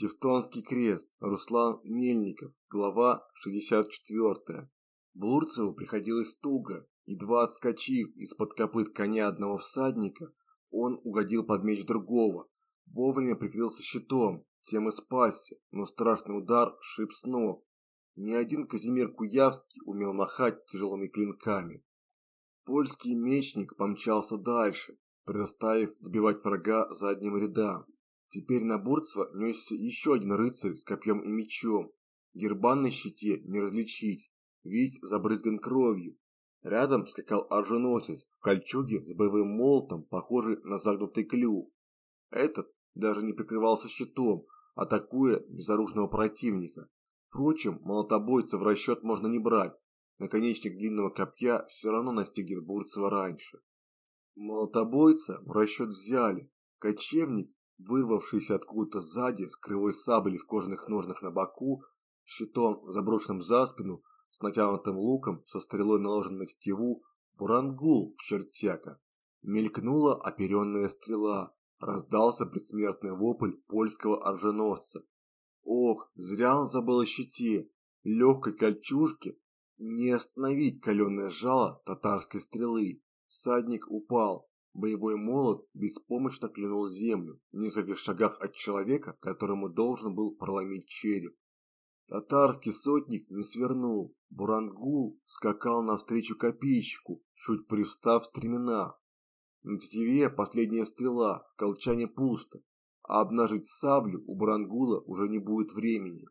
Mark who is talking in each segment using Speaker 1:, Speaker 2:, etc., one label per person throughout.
Speaker 1: Тевтонский крест. Руслан Мельников. Глава 64. Бурцеву приходилось туго. Едва отскочив из-под копыт коня одного всадника, он угодил под меч другого. Вовремя прикрылся щитом, тем и спасся, но страшный удар шип с ног. Ни один Казимир Куявский умел махать тяжелыми клинками. Польский мечник помчался дальше, предоставив добивать врага задним рядам. Теперь на Бурцева несся еще один рыцарь с копьем и мечом. Герба на щите не различить, весь забрызган кровью. Рядом скакал оруженосец в кольчуге с боевым молотом, похожий на загнутый клюв. Этот даже не прикрывался щитом, атакуя безоружного противника. Впрочем, молотобойца в расчет можно не брать. Наконечник длинного копья все равно настигнет Бурцева раньше. Молотобойца в расчет взяли. Кочевник вырвавшийся откуда-то сзади с кривой саблей в кожаных ножнах на боку, щитом, заброшенным за спину, с натянутым луком, со стрелой наложенной на тетиву, бурангул чертяка. Мелькнула оперенная стрела, раздался предсмертный вопль польского оруженосца. Ох, зря он забыл о щите, легкой кольчужке, не остановить каленое жало татарской стрелы. Всадник упал, Боевой молот беспомощно клянул землю в нескольких шагах от человека, которому должен был проломить череп. Татарский сотник не свернул. Бурангул скакал навстречу копейщику, чуть привстав стремена. На тетиве последняя стрела, в колчане пусто, а обнажить саблю у Бурангула уже не будет времени.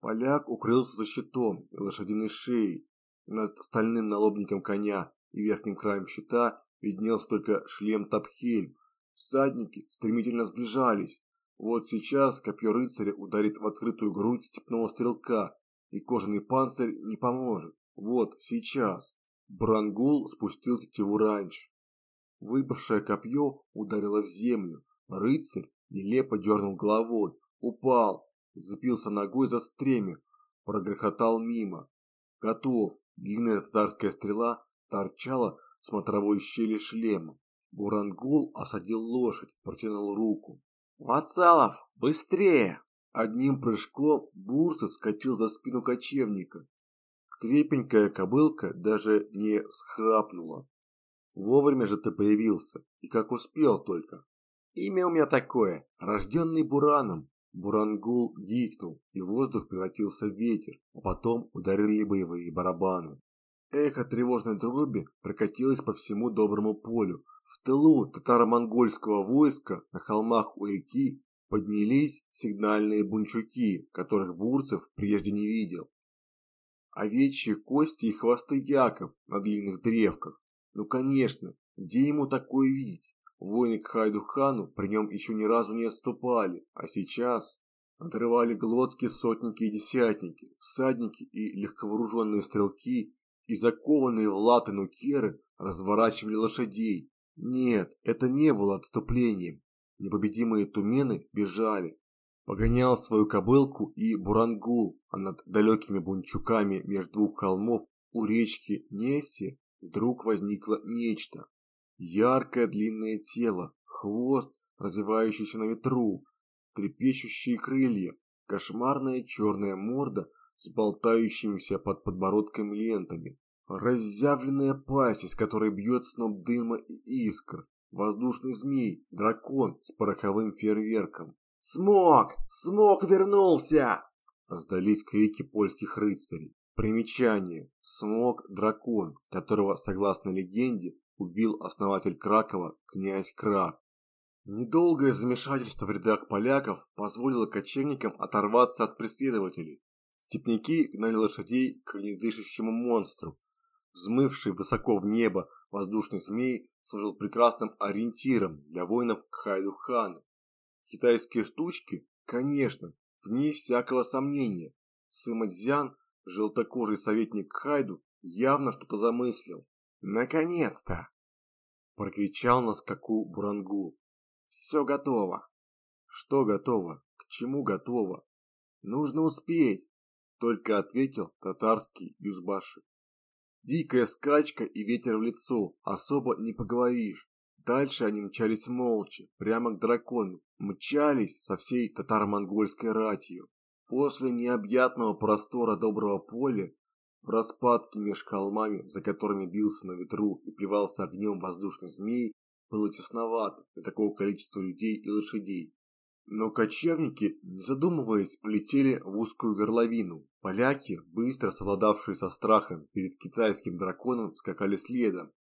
Speaker 1: Поляк укрылся за щитом и лошадиной шеей. Над стальным налобником коня и верхним краем щита виднелся только шлем Тапхельм. Всадники стремительно сближались. Вот сейчас копье рыцаря ударит в открытую грудь степного стрелка, и кожаный панцирь не поможет. Вот сейчас. Брангул спустил тетиву раньше. Выпавшее копье ударило в землю. Рыцарь нелепо дернул головой, упал, зацепился ногой за стремя, прогрохотал мимо. Готов. Длинная татарская стрела торчала смотровой щели шлема. Бурангул осадил лошадь, протянул руку. «Вацалов, быстрее!» Одним прыжком Бурцев скочил за спину кочевника. Крепенькая кобылка даже не схрапнула. Вовремя же ты появился, и как успел только. Имя у меня такое, рожденный Бураном. Бурангул дикнул, и воздух превратился в ветер, а потом ударили боевые барабаны. Эхо тревожной дроби прокатилось по всему доброму полю. В тылу татаро-монгольского войска на холмах у реки поднялись сигнальные бунчуки, которых Бурцев прежде не видел. Овечьи кости и хвосты яков на длинных древках. Ну конечно, где ему такое видеть? Воины к Хайду-хану при нем еще ни разу не отступали, а сейчас отрывали глотки сотники и десятники, всадники и легковооруженные стрелки и закованные в латы нукеры разворачивали лошадей. Нет, это не было отступлением. Непобедимые тумены бежали. Погонял свою кобылку и бурангул, а над далекими бунчуками между двух холмов у речки Неси вдруг возникло нечто. Яркое длинное тело, хвост, развивающийся на ветру, трепещущие крылья, кошмарная черная морда – с болтающимися под подбородком лентами, разъявленная пасть, из которой бьет сноп дыма и искр, воздушный змей, дракон с пороховым фейерверком. «Смог! Смог вернулся!» Раздались крики польских рыцарей. Примечание. Смог – дракон, которого, согласно легенде, убил основатель Кракова, князь Крак. Недолгое замешательство в рядах поляков позволило кочевникам оторваться от преследователей. Степняки гнали лошадей к недышащему монстру. Взмывший высоко в небо воздушный змей служил прекрасным ориентиром для воинов Кхайду-хана. Китайские штучки, конечно, вне всякого сомнения. Сымадзян, желтокожий советник Хайду, явно что-то замыслил. «Наконец-то!» – прокричал на скаку Бурангу. «Все готово!» «Что готово? К чему готово?» «Нужно успеть!» Только ответил татарский юзбаши. Дикая скачка и ветер в лицо, особо не поговоришь. Дальше они мчались молча, прямо к дракону, мчались со всей татаро-монгольской ратью. После необъятного простора доброго поля, в распадке меж холмами, за которыми бился на ветру и плевался огнем воздушный змей, было тесновато для такого количества людей и лошадей. Но кочевники, не задумываясь, улетели в узкую горловину. Поляки, быстро совладавшие со страхом перед китайским драконом, скакали следом.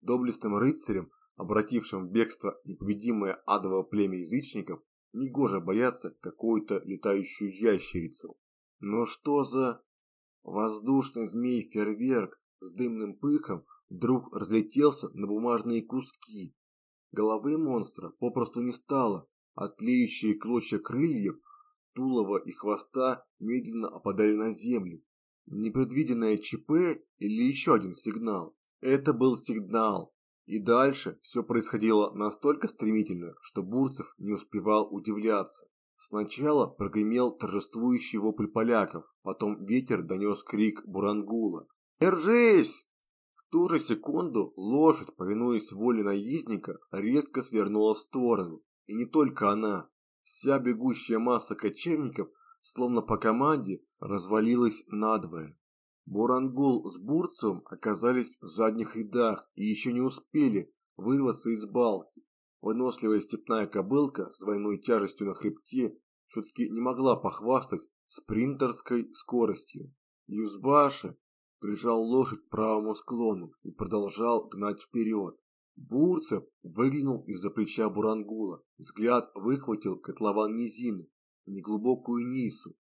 Speaker 1: Доблестным рыцарям, обратившим в бегство непобедимое адово племя язычников, негоже бояться какую-то летающую ящерицу. Но что за... Воздушный змей-фейерверк с дымным пыхом вдруг разлетелся на бумажные куски. Головы монстра попросту не стало, а тлеющие клочья крыльев, тулова и хвоста медленно опадали на землю. Непредвиденное ЧП или еще один сигнал? Это был сигнал. И дальше все происходило настолько стремительно, что Бурцев не успевал удивляться. Сначала прогремел торжествующий вопль поляков, потом ветер донес крик Бурангула. «Держись!» В ту же секунду лошадь, повинуясь воле наездника, резко свернула в сторону. И не только она. Вся бегущая масса кочевников, словно по команде, развалилась надвое. Бурангул с Бурцевым оказались в задних рядах и еще не успели вырваться из балки. Выносливая степная кобылка с двойной тяжестью на хребте все-таки не могла похвастать спринтерской скоростью. Юзбаши прижал лошадь к правому склону и продолжал гнать вперед. Бурцев выглянул из-за плеча Бурангула. Взгляд выхватил котлован низины, неглубокую нису,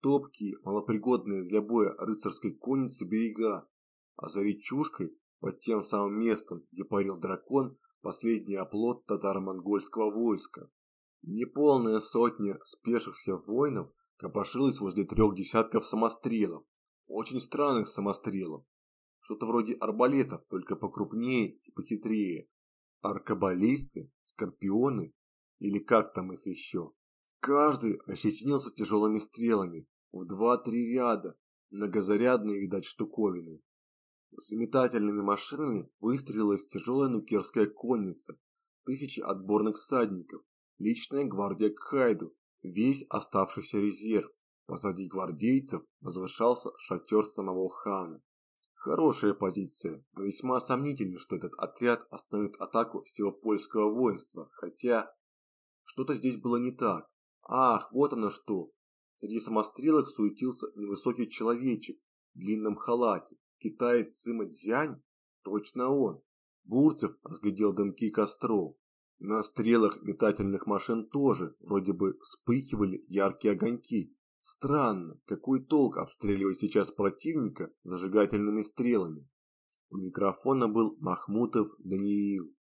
Speaker 1: топкие, малопригодные для боя рыцарской конницы берега, а за речушкой, под тем самым местом, где парил дракон, последний оплот татаро-монгольского войска. Неполная сотня спешившихся воинов копошилась возле трех десятков самострелов, очень странных самострелов, что-то вроде арбалетов, только покрупнее и похитрее. Аркабалисты, скорпионы или как там их еще. Каждый ощетинился тяжелыми стрелами в два-три ряда, многозарядные, видать, штуковины. С метательными машинами выстрелилась тяжелая нукерская конница, тысячи отборных всадников, личная гвардия Кхайду, весь оставшийся резерв. Позади гвардейцев возвышался шатер самого хана. Хорошая позиция, но весьма сомнительно, что этот отряд остановит атаку всего польского воинства, хотя что-то здесь было не так. Ах, вот оно что. Среди самострелок суетился невысокий человечек в длинном халате. Китаец Сыма Дзянь? Точно он. Бурцев разглядел дымки костров. На стрелах метательных машин тоже вроде бы вспыхивали яркие огоньки. Странно, какой толк обстреливать сейчас противника зажигательными стрелами? У микрофона был Махмутов Даниил.